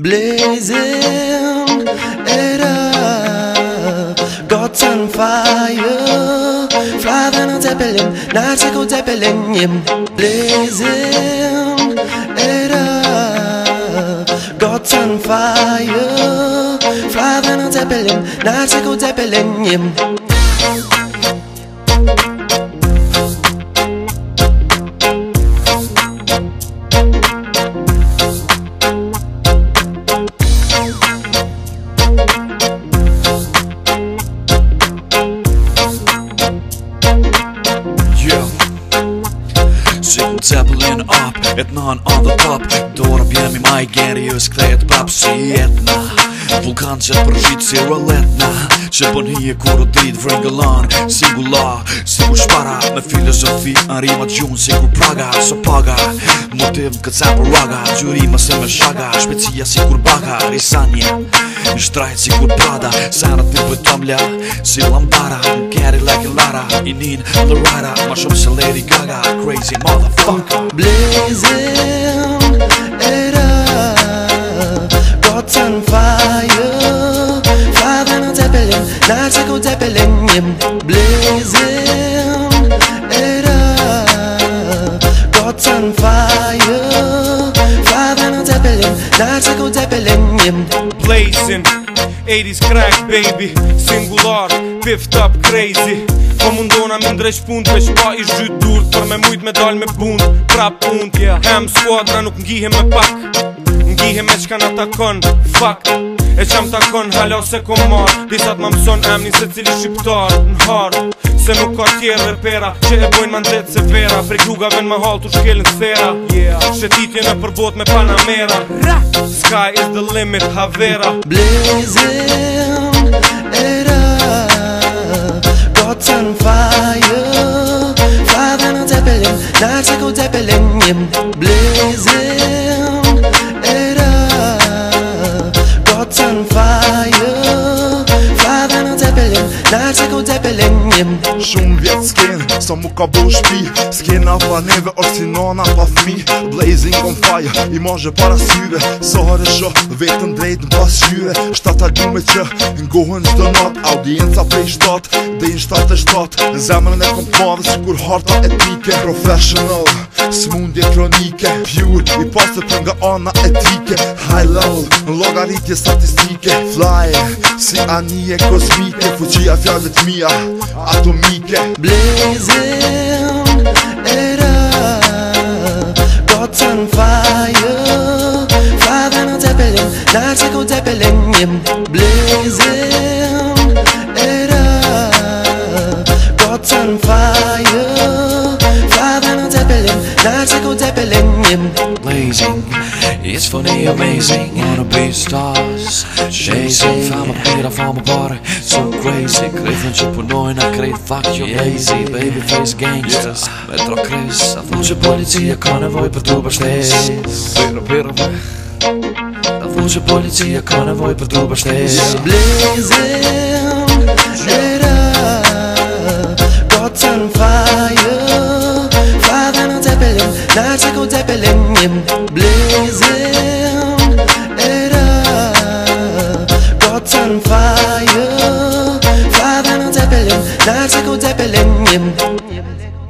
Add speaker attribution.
Speaker 1: Blazing it up, God's on fire. Fly than a zeppelin, nice like a zeppelin. Yeah. Blazing it up, God's on fire. Fly than a zeppelin, nice like a zeppelin. Yeah.
Speaker 2: gym Zeppelin up, et none on the top Dora vjen mi maj geri ju s'kthejt prap si jetna Vulkan që përshit si roletna Që hi e kur dit vrengëllon Si gula, si ku shpara Me filozofi në rima gjun Si kur praga, so paga Motiv në këtë për raga Gjurima se me shaga Shpecia si kur baga Risanje, në shtrajt si kur prada Sanat në pëtomlja, si lambara Në keri like a you need the rider. I'm a shop's a Lady Gaga, crazy motherfucker. Blazing
Speaker 1: it up, got on fire. Father, no Zeppelin, not a good Zeppelin. Blazing it up, got on fire. Father, no Zeppelin,
Speaker 3: not a good Zeppelin. Blazing. 80's crack baby Singular, piffed up crazy Po mundona me ndresh pun të shpa i zhyt dur Por me mujt me dal me pun, pra pun yeah. Hem squadra nuk ngihim me pak Ngihim me qka na takon, fuck E qam takon, halo se ko Disat ma mëson emni se cili shqiptar Në hard, Se nuk ka tjerë dhe pera Që e bojnë mandet se vera Prej krugave në mahal të shkelin sfera yeah. Shetitje në përbot me Panamera Ra. Sky is the limit, Havera Blazing
Speaker 1: era Got on fire Fire dhe në tepelin Narë se ku tepelin
Speaker 4: shumë vjetë s'ken Sa mu ka bo shpi S'kena pa neve orë si nana pa fmi Blazing on fire I mazhe para syve Sare shë vetën drejt në pas Shtata gjume që ngohen shtë nat Audienca prej shtat Dhe i shtate shtat Zemrën e kom pavë si kur harta etike Professional Smundje kronike Pjur i pasë për nga ana etike High level Logaritje statistike Fly Si anije kosmike Fuqia fjallet mija Atomi weekend. Blazing it up, God's on fire.
Speaker 1: Father, no Zeppelin, not a good Zeppelin. Blazing it up, God's on fire.
Speaker 2: Father, no Zeppelin, not a good Zeppelin. Blazing. It's funny, amazing Wanna be stars Shazin Fa më pira, fa më So crazy Kretën që punoj në kretë Fuck your lazy baby face Gangsters Metrokris Da fuqe policia ka nevoj për t'u përshtes Pira, pira, A Da fuqe policia ka nevoj për t'u përshtes Shazin Shazin Shazin Shazin Shazin Shazin Shazin
Speaker 3: em